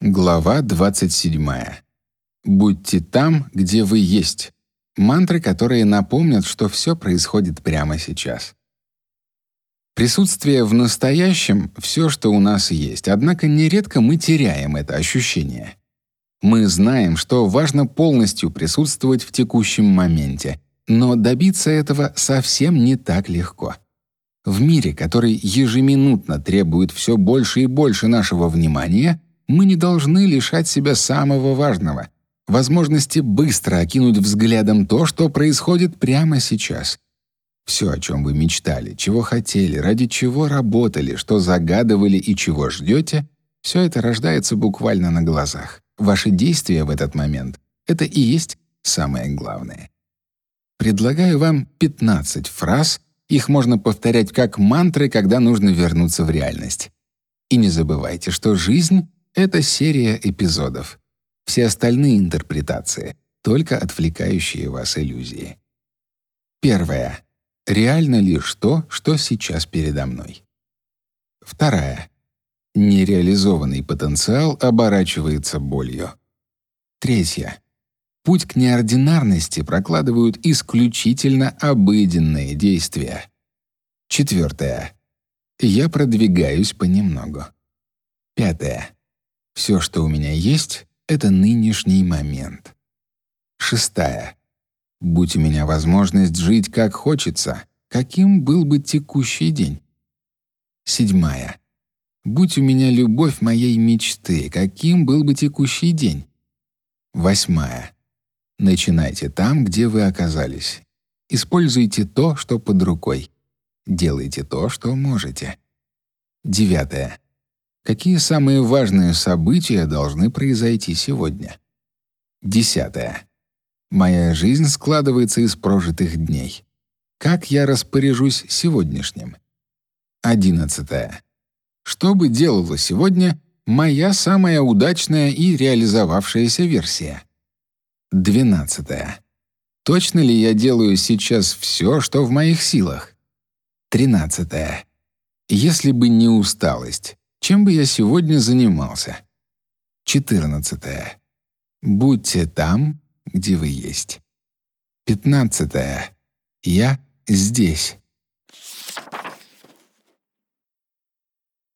Глава 27. Будьте там, где вы есть. Мантры, которые напомнят, что все происходит прямо сейчас. Присутствие в настоящем все, что у нас есть. Однако нередко мы теряем это ощущение. Мы знаем, что важно полностью присутствовать в текущем моменте, но добиться этого совсем не так легко. В мире, который ежеминутно требует все больше и больше нашего внимания, мы не должны лишать себя самого важного — возможности быстро окинуть взглядом то, что происходит прямо сейчас. Все, о чем вы мечтали, чего хотели, ради чего работали, что загадывали и чего ждете, все это рождается буквально на глазах. Ваши действия в этот момент — это и есть самое главное. Предлагаю вам 15 фраз, их можно повторять как мантры, когда нужно вернуться в реальность. И не забывайте, что жизнь это серия эпизодов. Все остальные интерпретации — только отвлекающие вас иллюзии. Первая. Реально лишь то, что сейчас передо мной. Вторая. Нереализованный потенциал оборачивается болью. Третья. Путь к неординарности прокладывают исключительно обыденные действия. Четвертое. Я продвигаюсь понемногу. Пятое. Все, что у меня есть, это нынешний момент. Шестая. Будь у меня возможность жить как хочется, каким был бы текущий день? Седьмая. Будь у меня любовь моей мечты, каким был бы текущий день? Восьмая. Начинайте там, где вы оказались. Используйте то, что под рукой. Делайте то, что можете. Девятое. Какие самые важные события должны произойти сегодня? Десятое. Моя жизнь складывается из прожитых дней. Как я распоряжусь сегодняшним? Одиннадцатое. Что бы делала сегодня моя самая удачная и реализовавшаяся версия? Двенадцатое. Точно ли я делаю сейчас все, что в моих силах? Тринадцатое. Если бы не усталость, чем бы я сегодня занимался? 14. Будьте там, где вы есть. 15. Я здесь.